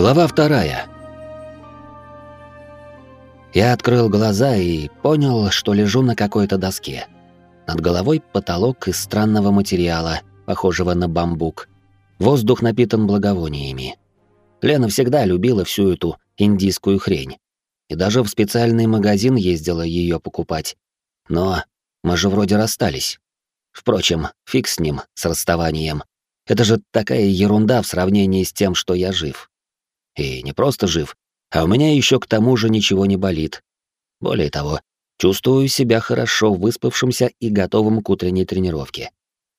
Глава вторая. Я открыл глаза и понял, что лежу на какой-то доске. Над головой потолок из странного материала, похожего на бамбук. Воздух напитан благовониями. Лена всегда любила всю эту индийскую хрень. И даже в специальный магазин ездила ее покупать. Но мы же вроде расстались. Впрочем, фиг с ним, с расставанием. Это же такая ерунда в сравнении с тем, что я жив. И не просто жив, а у меня еще к тому же ничего не болит. Более того, чувствую себя хорошо выспавшимся и готовым к утренней тренировке.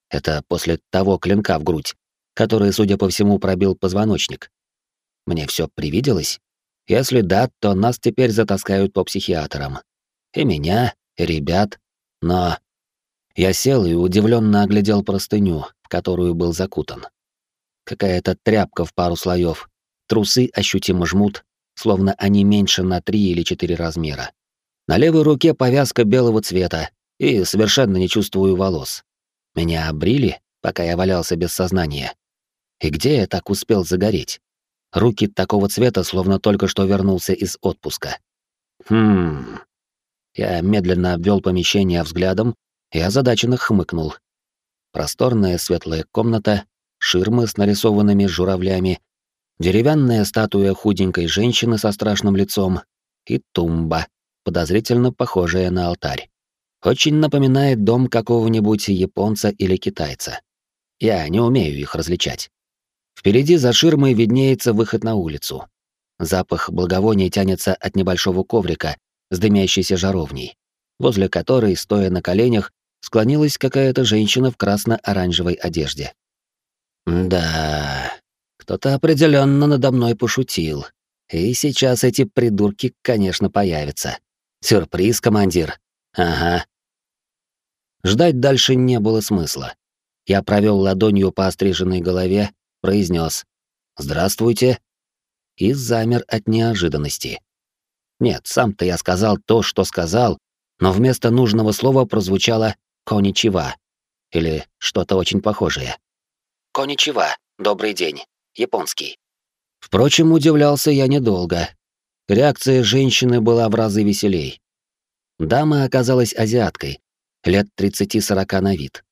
Это после того клинка в грудь, который, судя по всему, пробил позвоночник. Мне все привиделось? Если да, то нас теперь затаскают по психиатрам. И меня, и ребят. Но я сел и удивленно оглядел простыню, в которую был закутан. Какая-то тряпка в пару слоев, Трусы ощутимо жмут, словно они меньше на три или четыре размера. На левой руке повязка белого цвета, и совершенно не чувствую волос. Меня обрили, пока я валялся без сознания. И где я так успел загореть? Руки такого цвета, словно только что вернулся из отпуска. Хм. Я медленно обвел помещение взглядом и озадаченно хмыкнул. Просторная светлая комната, ширмы с нарисованными журавлями деревянная статуя худенькой женщины со страшным лицом и тумба, подозрительно похожая на алтарь. Очень напоминает дом какого-нибудь японца или китайца. Я не умею их различать. Впереди за ширмой виднеется выход на улицу. Запах благовония тянется от небольшого коврика с дымящейся жаровней, возле которой, стоя на коленях, склонилась какая-то женщина в красно-оранжевой одежде. Да, кто-то определенно надо мной пошутил. И сейчас эти придурки, конечно, появятся. Сюрприз, командир. Ага. Ждать дальше не было смысла. Я провел ладонью по остриженной голове, произнес «Здравствуйте» и замер от неожиданности. Нет, сам-то я сказал то, что сказал, но вместо нужного слова прозвучало «коничева» или что-то очень похожее. «Коничева, добрый день японский. Впрочем, удивлялся я недолго. Реакция женщины была в разы веселей. Дама оказалась азиаткой, лет 30-40 на вид.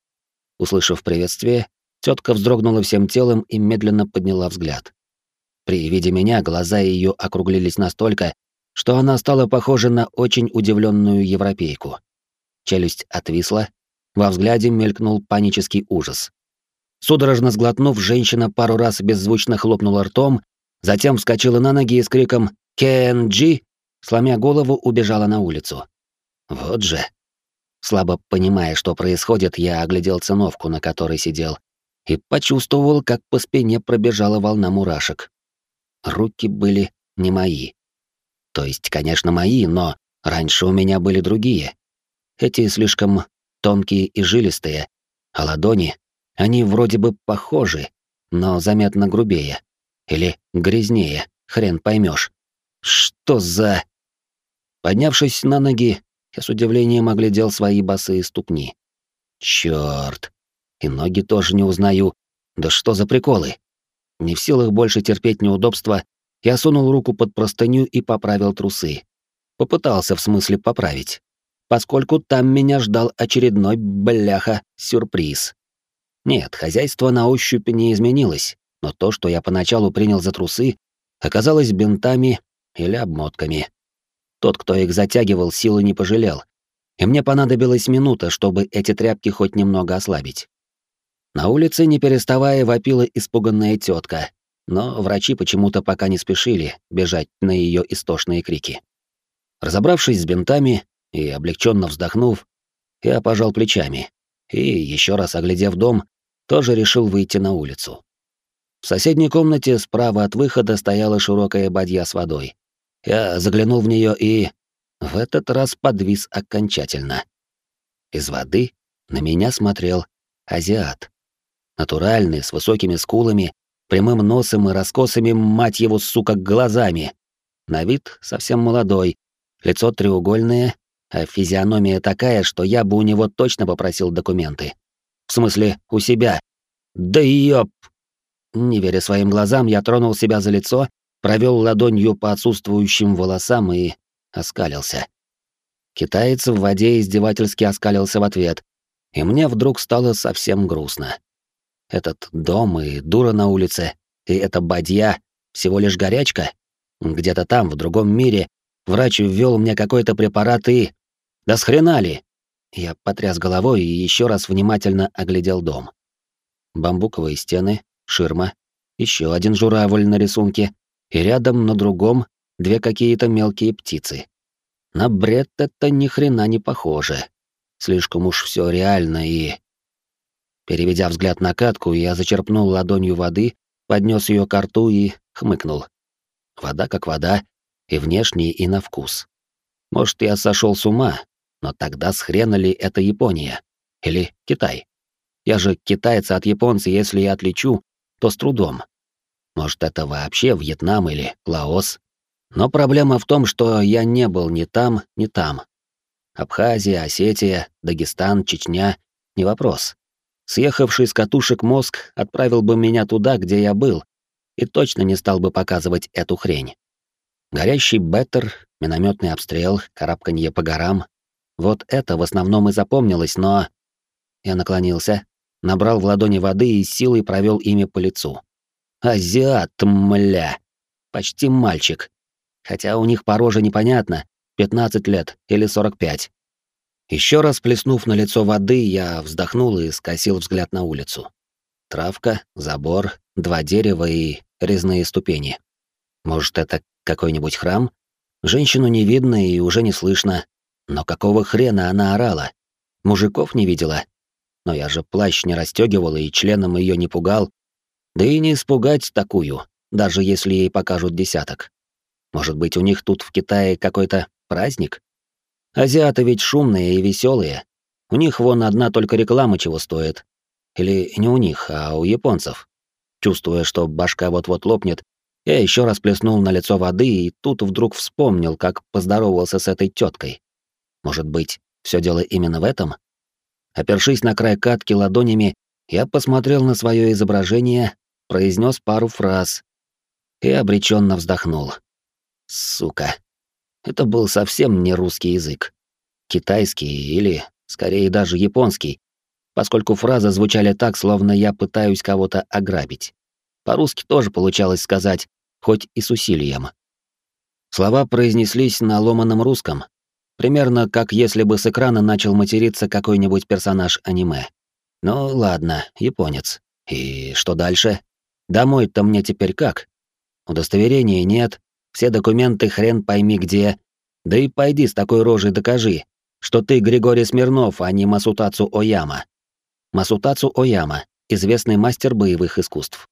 Услышав приветствие, тетка вздрогнула всем телом и медленно подняла взгляд. При виде меня глаза ее округлились настолько, что она стала похожа на очень удивленную европейку. Челюсть отвисла, во взгляде мелькнул панический ужас. Судорожно сглотнув, женщина пару раз беззвучно хлопнула ртом, затем вскочила на ноги и с криком «Кенджи!», сломя голову, убежала на улицу. Вот же. Слабо понимая, что происходит, я оглядел циновку, на которой сидел, и почувствовал, как по спине пробежала волна мурашек. Руки были не мои. То есть, конечно, мои, но раньше у меня были другие. Эти слишком тонкие и жилистые, а ладони они вроде бы похожи, но заметно грубее. Или грязнее, хрен поймешь. Что за... Поднявшись на ноги, я с удивлением оглядел свои босые ступни. Чёрт. И ноги тоже не узнаю. Да что за приколы? Не в силах больше терпеть неудобства, я сунул руку под простыню и поправил трусы. Попытался в смысле поправить. Поскольку там меня ждал очередной бляха-сюрприз. Нет, хозяйство на ощупь не изменилось, но то, что я поначалу принял за трусы, оказалось бинтами или обмотками. Тот, кто их затягивал, силы не пожалел, и мне понадобилась минута, чтобы эти тряпки хоть немного ослабить. На улице, не переставая, вопила испуганная тетка, но врачи почему-то пока не спешили бежать на ее истошные крики. Разобравшись с бинтами и облегченно вздохнув, я пожал плечами и, еще раз оглядев дом, тоже решил выйти на улицу. В соседней комнате справа от выхода стояла широкая бадья с водой. Я заглянул в нее и в этот раз подвис окончательно. Из воды на меня смотрел азиат. Натуральный, с высокими скулами, прямым носом и раскосыми, мать его, сука, глазами. На вид совсем молодой, лицо треугольное, а физиономия такая, что я бы у него точно попросил документы. В смысле, у себя. Да ёп! Не веря своим глазам, я тронул себя за лицо провел ладонью по отсутствующим волосам и оскалился. Китаец в воде издевательски оскалился в ответ, и мне вдруг стало совсем грустно. Этот дом и дура на улице, и эта бадья — всего лишь горячка. Где-то там, в другом мире, врач ввел мне какой-то препарат и... Да с хрена ли? Я потряс головой и еще раз внимательно оглядел дом. Бамбуковые стены, ширма, еще один журавль на рисунке, и рядом на другом две какие-то мелкие птицы. На бред это ни хрена не похоже. Слишком уж все реально и... Переведя взгляд на катку, я зачерпнул ладонью воды, поднес ее к рту и хмыкнул. Вода как вода, и внешне, и на вкус. Может, я сошел с ума, но тогда с хрена ли это Япония? Или Китай? Я же китайца от японца, если я отличу, то с трудом. Может, это вообще Вьетнам или Лаос? Но проблема в том, что я не был ни там, ни там. Абхазия, Осетия, Дагестан, Чечня — не вопрос. Съехавший с катушек мозг отправил бы меня туда, где я был, и точно не стал бы показывать эту хрень. Горящий беттер, минометный обстрел, карабканье по горам — вот это в основном и запомнилось, но... Я наклонился, набрал в ладони воды и силой провел ими по лицу. Азиат, мля! Почти мальчик. Хотя у них по роже непонятно, 15 лет или 45. Еще раз плеснув на лицо воды, я вздохнул и скосил взгляд на улицу. Травка, забор, два дерева и резные ступени. Может, это какой-нибудь храм? Женщину не видно и уже не слышно. Но какого хрена она орала? Мужиков не видела. Но я же плащ не расстегивал и членом ее не пугал. Да и не испугать такую, даже если ей покажут десяток. Может быть, у них тут в Китае какой-то праздник? Азиаты ведь шумные и веселые. У них вон одна только реклама чего стоит. Или не у них, а у японцев. Чувствуя, что башка вот-вот лопнет, я еще раз плеснул на лицо воды и тут вдруг вспомнил, как поздоровался с этой теткой. Может быть, все дело именно в этом? Опершись на край катки ладонями, я посмотрел на свое изображение, произнес пару фраз и обреченно вздохнул. Сука. Это был совсем не русский язык. Китайский или, скорее, даже японский, поскольку фразы звучали так, словно я пытаюсь кого-то ограбить. По-русски тоже получалось сказать, хоть и с усилием. Слова произнеслись на ломаном русском, примерно как если бы с экрана начал материться какой-нибудь персонаж аниме. Ну ладно, японец. И что дальше? Домой-то мне теперь как? Удостоверения нет, все документы хрен пойми где. Да и пойди с такой рожей докажи, что ты Григорий Смирнов, а не Масутацу Ояма. Масутацу Ояма, известный мастер боевых искусств.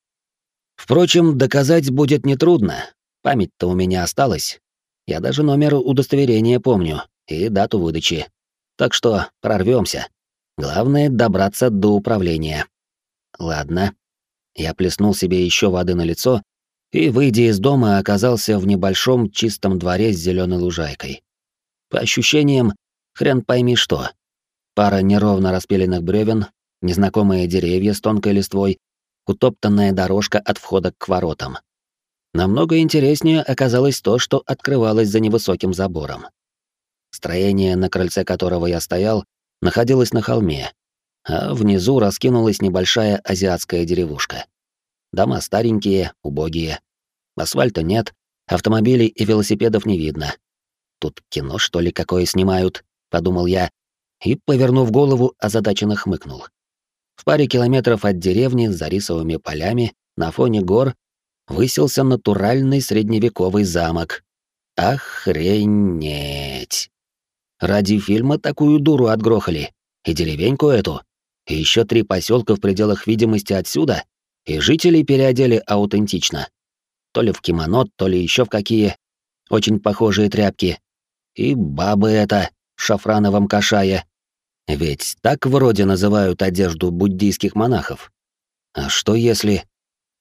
Впрочем, доказать будет нетрудно. Память-то у меня осталась. Я даже номер удостоверения помню и дату выдачи. Так что прорвемся. Главное — добраться до управления. Ладно. Я плеснул себе еще воды на лицо и, выйдя из дома, оказался в небольшом чистом дворе с зеленой лужайкой. По ощущениям, хрен пойми что. Пара неровно распиленных бревен, незнакомые деревья с тонкой листвой, утоптанная дорожка от входа к воротам. Намного интереснее оказалось то, что открывалось за невысоким забором. Строение, на крыльце которого я стоял, находилось на холме, а внизу раскинулась небольшая азиатская деревушка. Дома старенькие, убогие. Асфальта нет, автомобилей и велосипедов не видно. Тут кино, что ли, какое снимают, подумал я, и, повернув голову, озадаченно хмыкнул. В паре километров от деревни за рисовыми полями на фоне гор высился натуральный средневековый замок. Охренеть! Ради фильма такую дуру отгрохали. И деревеньку эту. И еще три поселка в пределах видимости отсюда и жителей переодели аутентично. То ли в кимоно, то ли еще в какие. Очень похожие тряпки. И бабы это в шафрановом кашае. Ведь так вроде называют одежду буддийских монахов. А что если...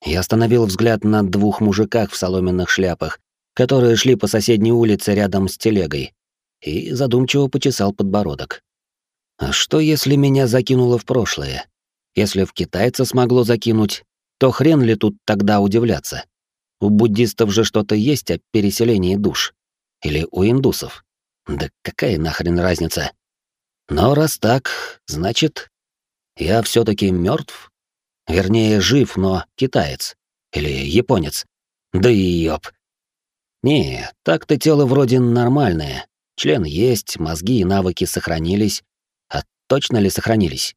Я остановил взгляд на двух мужиках в соломенных шляпах, которые шли по соседней улице рядом с телегой, и задумчиво почесал подбородок. А что если меня закинуло в прошлое? Если в китайца смогло закинуть, то хрен ли тут тогда удивляться? У буддистов же что-то есть о переселении душ. Или у индусов. Да какая нахрен разница? Но раз так, значит, я все таки мертв? Вернее, жив, но китаец. Или японец. Да и ёб. Не, так-то тело вроде нормальное. Член есть, мозги и навыки сохранились. А точно ли сохранились?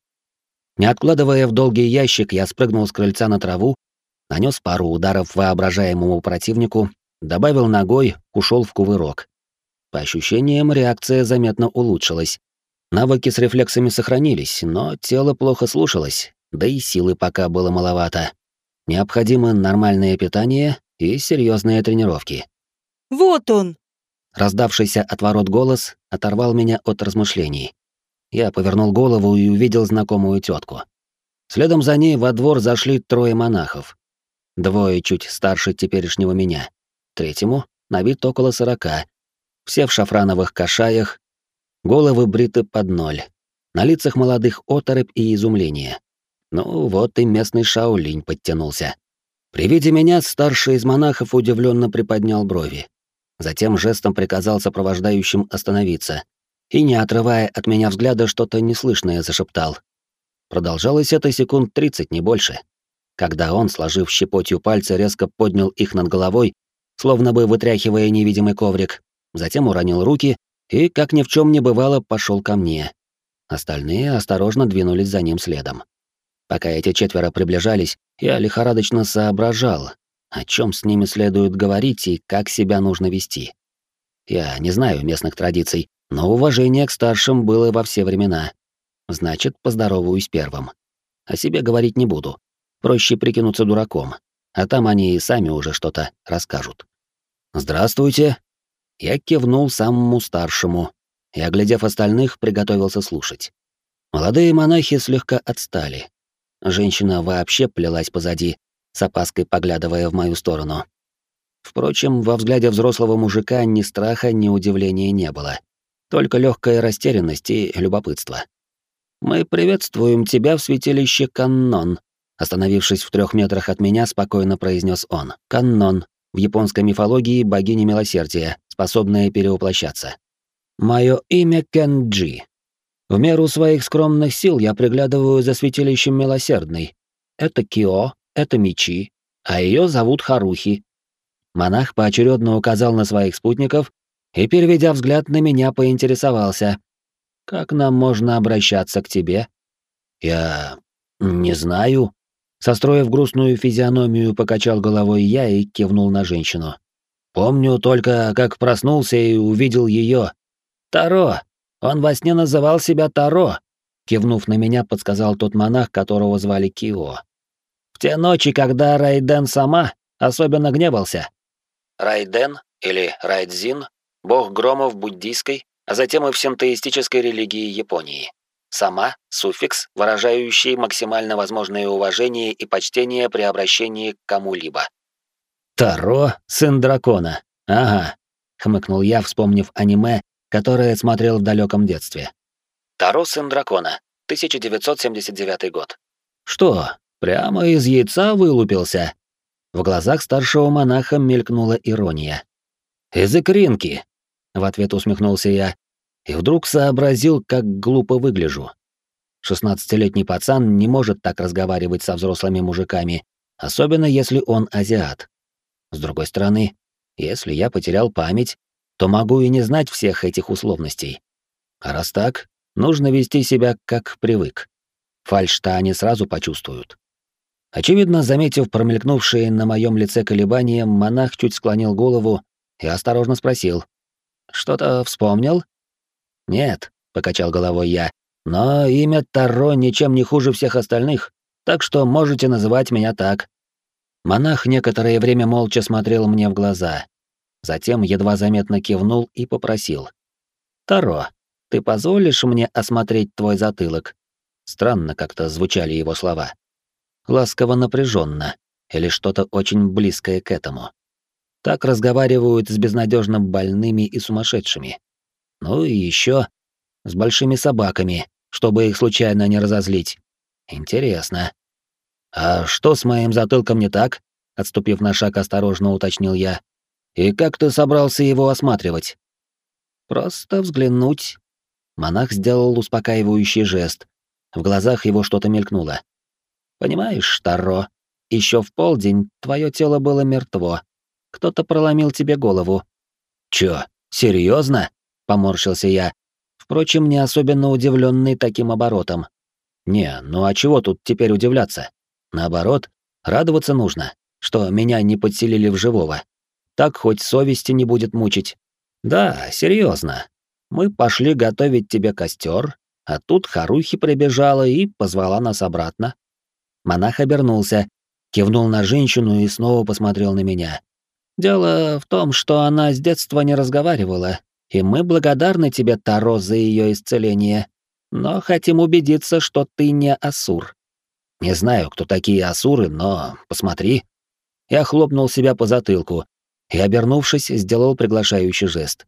Не откладывая в долгий ящик, я спрыгнул с крыльца на траву, нанес пару ударов воображаемому противнику, добавил ногой, ушел в кувырок. По ощущениям, реакция заметно улучшилась. Навыки с рефлексами сохранились, но тело плохо слушалось, да и силы пока было маловато. Необходимо нормальное питание и серьезные тренировки. «Вот он!» Раздавшийся от ворот голос оторвал меня от размышлений. Я повернул голову и увидел знакомую тетку. Следом за ней во двор зашли трое монахов. Двое чуть старше теперешнего меня. Третьему на вид около сорока. Все в шафрановых кашаях, головы бриты под ноль. На лицах молодых оторопь и изумление. Ну вот и местный шаолинь подтянулся. При виде меня старший из монахов удивленно приподнял брови. Затем жестом приказал сопровождающим остановиться и, не отрывая от меня взгляда, что-то неслышное зашептал. Продолжалось это секунд тридцать, не больше. Когда он, сложив щепотью пальцы, резко поднял их над головой, словно бы вытряхивая невидимый коврик, затем уронил руки и, как ни в чем не бывало, пошел ко мне. Остальные осторожно двинулись за ним следом. Пока эти четверо приближались, я лихорадочно соображал, о чем с ними следует говорить и как себя нужно вести. Я не знаю местных традиций, но уважение к старшим было во все времена. Значит, поздороваюсь первым. О себе говорить не буду. Проще прикинуться дураком, а там они и сами уже что-то расскажут. «Здравствуйте!» Я кивнул самому старшему и, оглядев остальных, приготовился слушать. Молодые монахи слегка отстали. Женщина вообще плелась позади, с опаской поглядывая в мою сторону. Впрочем, во взгляде взрослого мужика ни страха, ни удивления не было. Только легкая растерянность и любопытство. «Мы приветствуем тебя в святилище Каннон», остановившись в трех метрах от меня, спокойно произнес он. «Каннон. В японской мифологии богиня милосердия, способная перевоплощаться. Мое имя Кенджи. В меру своих скромных сил я приглядываю за святилищем милосердной. Это Кио, это мечи, а ее зовут Харухи. Монах поочередно указал на своих спутников и, переведя взгляд на меня, поинтересовался. «Как нам можно обращаться к тебе?» «Я... не знаю». Состроив грустную физиономию, покачал головой я и кивнул на женщину. «Помню только, как проснулся и увидел ее. Таро! Он во сне называл себя Таро!» Кивнув на меня, подсказал тот монах, которого звали Кио те ночи, когда Райден сама особенно гневался. Райден или Райдзин — бог громов буддийской, а затем и в синтеистической религии Японии. Сама — суффикс, выражающий максимально возможное уважение и почтение при обращении к кому-либо. «Таро, сын дракона. Ага», — хмыкнул я, вспомнив аниме, которое смотрел в далеком детстве. «Таро, сын дракона. 1979 год». «Что, Прямо из яйца вылупился. В глазах старшего монаха мелькнула ирония. «Из икринки!» — в ответ усмехнулся я. И вдруг сообразил, как глупо выгляжу. Шестнадцатилетний пацан не может так разговаривать со взрослыми мужиками, особенно если он азиат. С другой стороны, если я потерял память, то могу и не знать всех этих условностей. А раз так, нужно вести себя как привык. Фальшь-то они сразу почувствуют. Очевидно, заметив промелькнувшие на моем лице колебания, монах чуть склонил голову и осторожно спросил. «Что-то вспомнил?» «Нет», — покачал головой я, «но имя Таро ничем не хуже всех остальных, так что можете называть меня так». Монах некоторое время молча смотрел мне в глаза, затем едва заметно кивнул и попросил. «Таро, ты позволишь мне осмотреть твой затылок?» Странно как-то звучали его слова ласково напряженно или что-то очень близкое к этому. Так разговаривают с безнадежно больными и сумасшедшими. Ну и еще с большими собаками, чтобы их случайно не разозлить. Интересно. А что с моим затылком не так? отступив на шаг, осторожно уточнил я. «И как ты собрался его осматривать?» «Просто взглянуть». Монах сделал успокаивающий жест. В глазах его что-то мелькнуло. «Понимаешь, Таро, еще в полдень твое тело было мертво. Кто-то проломил тебе голову». «Чё, серьезно? поморщился я, впрочем, не особенно удивленный таким оборотом. «Не, ну а чего тут теперь удивляться? Наоборот, радоваться нужно что меня не подселили в живого. Так хоть совести не будет мучить. Да, серьезно. Мы пошли готовить тебе костер, а тут Харухи прибежала и позвала нас обратно. Монах обернулся, кивнул на женщину и снова посмотрел на меня. Дело в том, что она с детства не разговаривала, и мы благодарны тебе, Таро, за ее исцеление, но хотим убедиться, что ты не Асур. Не знаю, кто такие Асуры, но посмотри. Я хлопнул себя по затылку и, обернувшись, сделал приглашающий жест.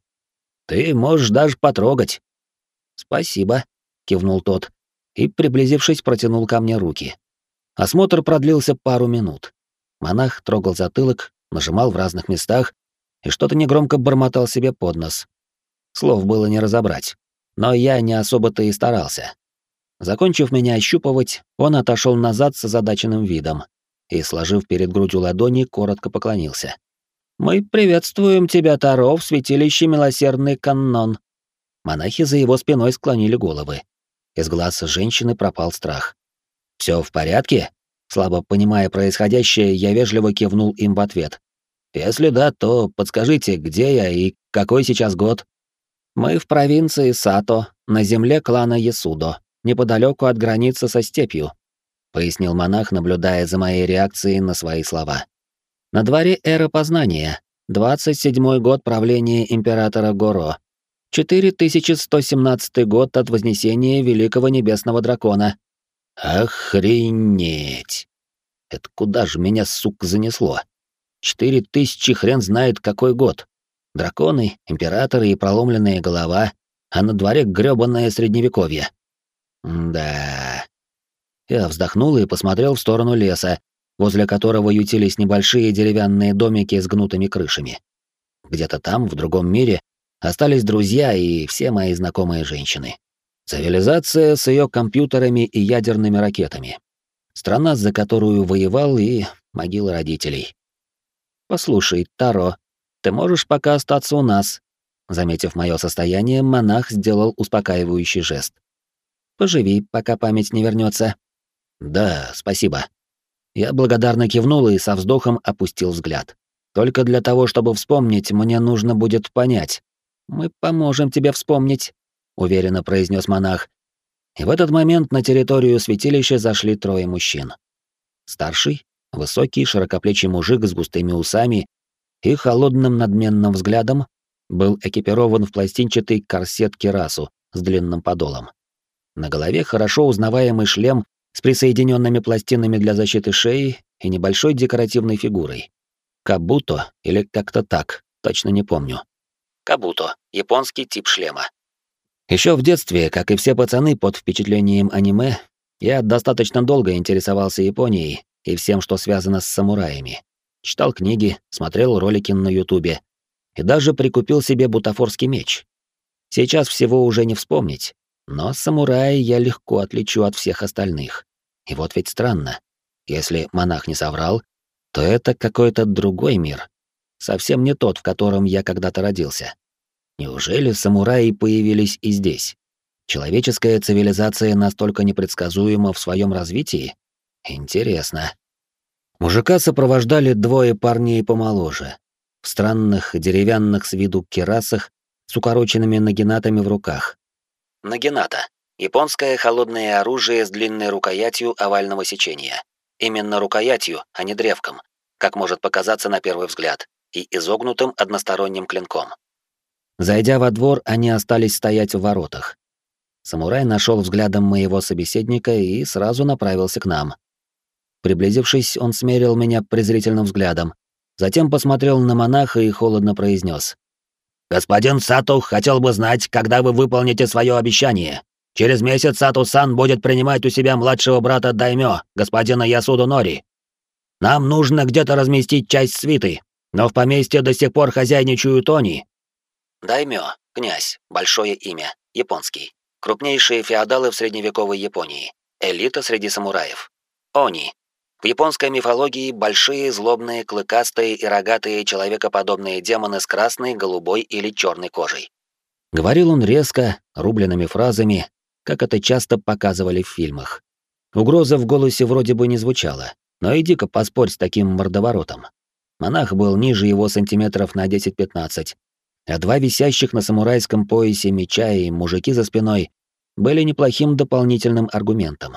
«Ты можешь даже потрогать». «Спасибо», — кивнул тот и, приблизившись, протянул ко мне руки. Осмотр продлился пару минут. Монах трогал затылок, нажимал в разных местах и что-то негромко бормотал себе под нос. Слов было не разобрать, но я не особо-то и старался. Закончив меня ощупывать, он отошел назад с озадаченным видом, и, сложив перед грудью ладони, коротко поклонился. «Мы приветствуем тебя, Таро, в святилище Милосердный Каннон». Монахи за его спиной склонили головы. Из глаз женщины пропал страх. Все в порядке?» Слабо понимая происходящее, я вежливо кивнул им в ответ. «Если да, то подскажите, где я и какой сейчас год?» «Мы в провинции Сато, на земле клана Ясудо, неподалеку от границы со степью», пояснил монах, наблюдая за моей реакцией на свои слова. На дворе эра познания, 27-й год правления императора Горо, 4117 год от вознесения великого небесного дракона. Охренеть! Это куда же меня, сука, занесло? Четыре тысячи хрен знает какой год. Драконы, императоры и проломленная голова, а на дворе грёбаное средневековье. да. Я вздохнул и посмотрел в сторону леса, возле которого ютились небольшие деревянные домики с гнутыми крышами. Где-то там, в другом мире, остались друзья и все мои знакомые женщины. Цивилизация с ее компьютерами и ядерными ракетами. Страна, за которую воевал, и могила родителей. «Послушай, Таро, ты можешь пока остаться у нас?» Заметив мое состояние, монах сделал успокаивающий жест. «Поживи, пока память не вернется. «Да, спасибо». Я благодарно кивнул и со вздохом опустил взгляд. «Только для того, чтобы вспомнить, мне нужно будет понять. Мы поможем тебе вспомнить», — уверенно произнес монах. И в этот момент на территорию святилища зашли трое мужчин. Старший, высокий, широкоплечий мужик с густыми усами и холодным надменным взглядом был экипирован в пластинчатый корсет кирасу с длинным подолом. На голове хорошо узнаваемый шлем с присоединенными пластинами для защиты шеи и небольшой декоративной фигурой. Кабуто или как-то так, точно не помню. Кабуто — японский тип шлема. Еще в детстве, как и все пацаны под впечатлением аниме, я достаточно долго интересовался Японией и всем, что связано с самураями. Читал книги, смотрел ролики на Ютубе и даже прикупил себе бутафорский меч. Сейчас всего уже не вспомнить, но самурая я легко отличу от всех остальных. И вот ведь странно. Если монах не соврал, то это какой-то другой мир. Совсем не тот, в котором я когда-то родился. Неужели самураи появились и здесь? Человеческая цивилизация настолько непредсказуема в своем развитии? Интересно. Мужика сопровождали двое парней помоложе, в странных деревянных с виду керасах с укороченными нагинатами в руках. Нагината. Японское холодное оружие с длинной рукоятью овального сечения. Именно рукоятью, а не древком, как может показаться на первый взгляд, и изогнутым односторонним клинком. Зайдя во двор, они остались стоять в воротах. Самурай нашел взглядом моего собеседника и сразу направился к нам. Приблизившись, он смерил меня презрительным взглядом, затем посмотрел на монаха и холодно произнес: Господин Сату хотел бы знать, когда вы выполните свое обещание. Через месяц Сату-сан будет принимать у себя младшего брата Даймё, господина Ясуду Нори. Нам нужно где-то разместить часть свиты, но в поместье до сих пор хозяйничают они». Даймё, князь, большое имя, японский. Крупнейшие феодалы в средневековой Японии. Элита среди самураев. Они. В японской мифологии большие, злобные, клыкастые и рогатые человекоподобные демоны с красной, голубой или черной кожей. Говорил он резко, рубленными фразами, как это часто показывали в фильмах. Угроза в голосе вроде бы не звучала, но иди-ка поспорь с таким мордоворотом. Монах был ниже его сантиметров на 10-15, а два висящих на самурайском поясе меча и мужики за спиной были неплохим дополнительным аргументом.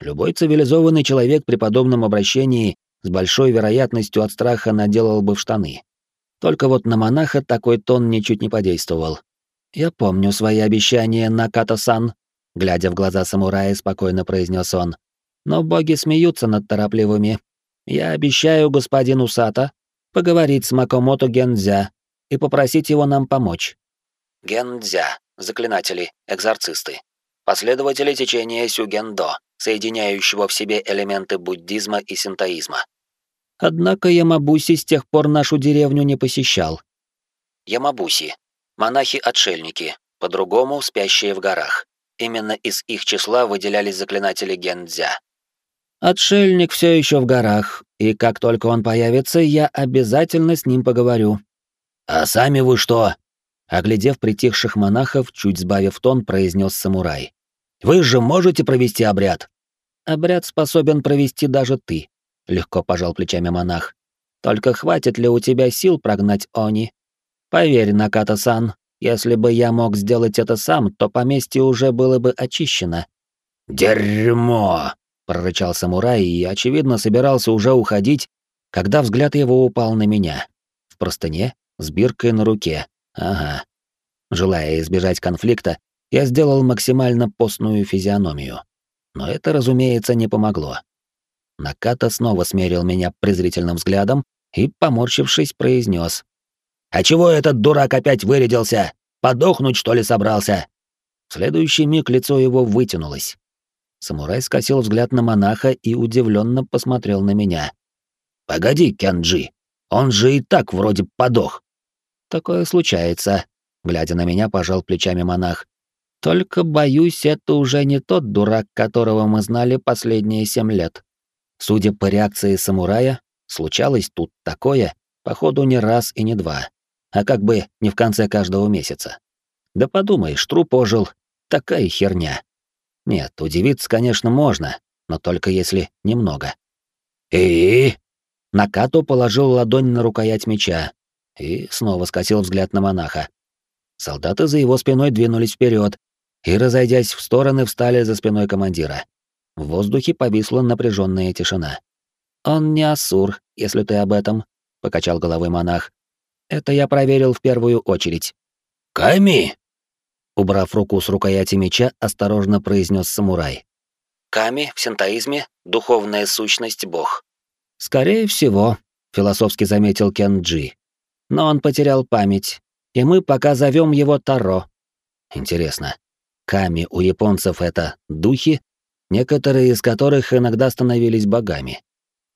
Любой цивилизованный человек при подобном обращении с большой вероятностью от страха наделал бы в штаны. Только вот на монаха такой тон ничуть не подействовал. «Я помню свои обещания, Наката-сан», — глядя в глаза самурая, спокойно произнес он. «Но боги смеются над торопливыми. Я обещаю господину Сата поговорить с Макомото Гензя и попросить его нам помочь». Гендзя, заклинатели, экзорцисты. Последователи течения Сюгендо, соединяющего в себе элементы буддизма и синтоизма. Однако Ямабуси с тех пор нашу деревню не посещал. Ямабуси. Монахи-отшельники, по-другому спящие в горах. Именно из их числа выделялись заклинатели Гендзя. Отшельник все еще в горах, и как только он появится, я обязательно с ним поговорю. «А сами вы что?» Оглядев притихших монахов, чуть сбавив тон, произнес самурай. «Вы же можете провести обряд?» «Обряд способен провести даже ты», — легко пожал плечами монах. «Только хватит ли у тебя сил прогнать Они? Поверь, Наката-сан, если бы я мог сделать это сам, то поместье уже было бы очищено». «Дерьмо!» — прорычал самурай и, очевидно, собирался уже уходить, когда взгляд его упал на меня. В простыне с биркой на руке. Ага. Желая избежать конфликта, я сделал максимально постную физиономию. Но это, разумеется, не помогло. Наката снова смерил меня презрительным взглядом и, поморщившись, произнес: «А чего этот дурак опять вырядился? Подохнуть, что ли, собрался?» В следующий миг лицо его вытянулось. Самурай скосил взгляд на монаха и удивленно посмотрел на меня. «Погоди, Кенджи, он же и так вроде подох. Такое случается, глядя на меня, пожал плечами монах. Только боюсь, это уже не тот дурак, которого мы знали последние семь лет. Судя по реакции самурая, случалось тут такое, походу, не раз и не два, а как бы не в конце каждого месяца. Да подумаешь, труп ожил, такая херня. Нет, удивиться, конечно, можно, но только если немного. И Накато положил ладонь на рукоять меча, и снова скосил взгляд на монаха. Солдаты за его спиной двинулись вперед и, разойдясь в стороны, встали за спиной командира. В воздухе повисла напряженная тишина. «Он не Ассур, если ты об этом», — покачал головой монах. «Это я проверил в первую очередь». «Ками!» Убрав руку с рукояти меча, осторожно произнес самурай. «Ками в синтоизме — духовная сущность бог». «Скорее всего», — философски заметил Кен Джи но он потерял память, и мы пока зовем его Таро. Интересно, ками у японцев это духи, некоторые из которых иногда становились богами.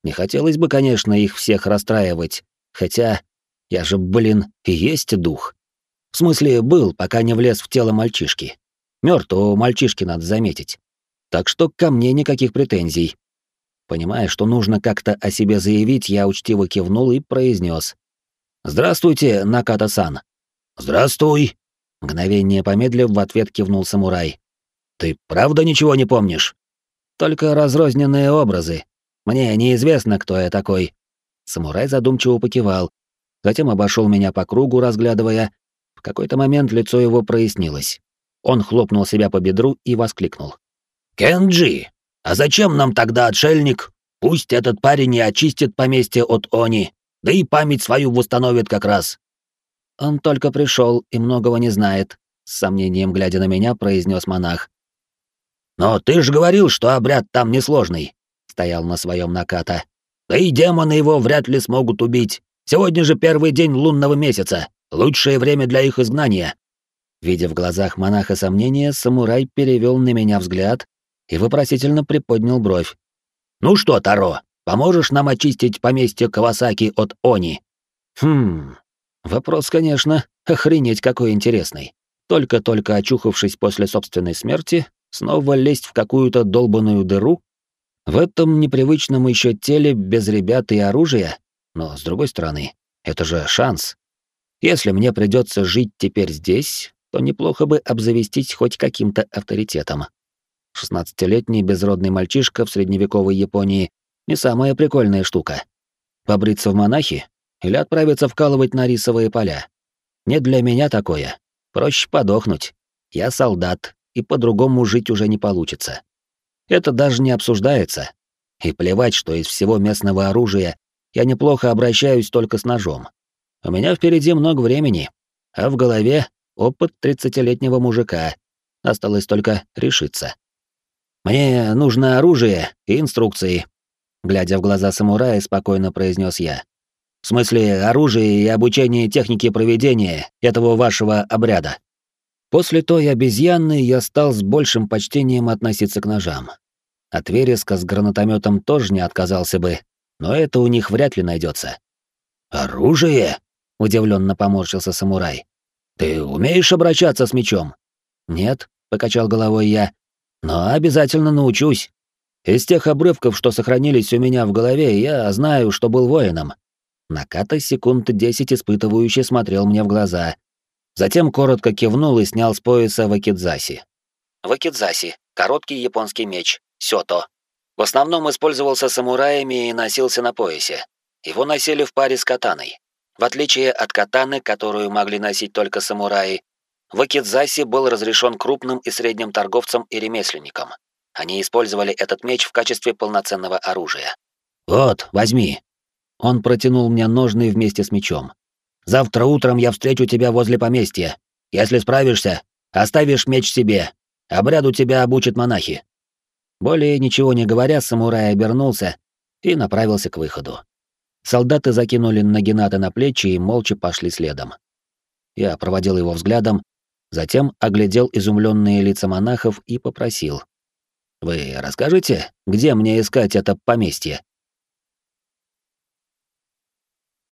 Не хотелось бы, конечно, их всех расстраивать, хотя я же, блин, и есть дух. В смысле, был, пока не влез в тело мальчишки. Мертвого мальчишки надо заметить. Так что ко мне никаких претензий. Понимая, что нужно как-то о себе заявить, я учтиво кивнул и произнес: «Здравствуйте, Наката-сан». «Здравствуй». Мгновение помедлив, в ответ кивнул самурай. «Ты правда ничего не помнишь?» «Только разрозненные образы. Мне неизвестно, кто я такой». Самурай задумчиво покивал, затем обошел меня по кругу, разглядывая. В какой-то момент лицо его прояснилось. Он хлопнул себя по бедру и воскликнул. «Кенджи, а зачем нам тогда отшельник? Пусть этот парень не очистит поместье от Они, да и память свою восстановит как раз. Он только пришел и многого не знает, с сомнением глядя на меня, произнес монах. Но ты же говорил, что обряд там несложный, стоял на своем Наката. Да и демоны его вряд ли смогут убить. Сегодня же первый день лунного месяца, лучшее время для их изгнания. Видя в глазах монаха сомнения, самурай перевел на меня взгляд и вопросительно приподнял бровь. «Ну что, Таро, Поможешь нам очистить поместье Кавасаки от Они?» «Хм... Вопрос, конечно, охренеть какой интересный. Только-только очухавшись после собственной смерти, снова лезть в какую-то долбаную дыру? В этом непривычном еще теле без ребят и оружия? Но, с другой стороны, это же шанс. Если мне придется жить теперь здесь, то неплохо бы обзавестись хоть каким-то авторитетом. Шестнадцатилетний безродный мальчишка в средневековой Японии — не самая прикольная штука. Побриться в монахи или отправиться вкалывать на рисовые поля. Не для меня такое. Проще подохнуть. Я солдат, и по-другому жить уже не получится. Это даже не обсуждается. И плевать, что из всего местного оружия я неплохо обращаюсь только с ножом. У меня впереди много времени, а в голове опыт тридцатилетнего мужика. Осталось только решиться. Мне нужно оружие и инструкции. Глядя в глаза самурая, спокойно произнес я. В смысле, оружие и обучение технике проведения этого вашего обряда. После той обезьяны я стал с большим почтением относиться к ножам. От вереска с гранатометом тоже не отказался бы, но это у них вряд ли найдется. «Оружие?» — удивленно поморщился самурай. «Ты умеешь обращаться с мечом?» «Нет», — покачал головой я, — «но обязательно научусь. Из тех обрывков, что сохранились у меня в голове, я знаю, что был воином». Наката секунд десять испытывающе смотрел мне в глаза. Затем коротко кивнул и снял с пояса вакидзаси. Вакидзаси — короткий японский меч, сёто. В основном использовался самураями и носился на поясе. Его носили в паре с катаной. В отличие от катаны, которую могли носить только самураи, вакидзаси был разрешен крупным и средним торговцам и ремесленникам. Они использовали этот меч в качестве полноценного оружия. «Вот, возьми». Он протянул мне ножны вместе с мечом. «Завтра утром я встречу тебя возле поместья. Если справишься, оставишь меч себе. Обряду тебя обучат монахи». Более ничего не говоря, самурай обернулся и направился к выходу. Солдаты закинули Нагината на плечи и молча пошли следом. Я проводил его взглядом, затем оглядел изумленные лица монахов и попросил. «Вы расскажете, где мне искать это поместье?»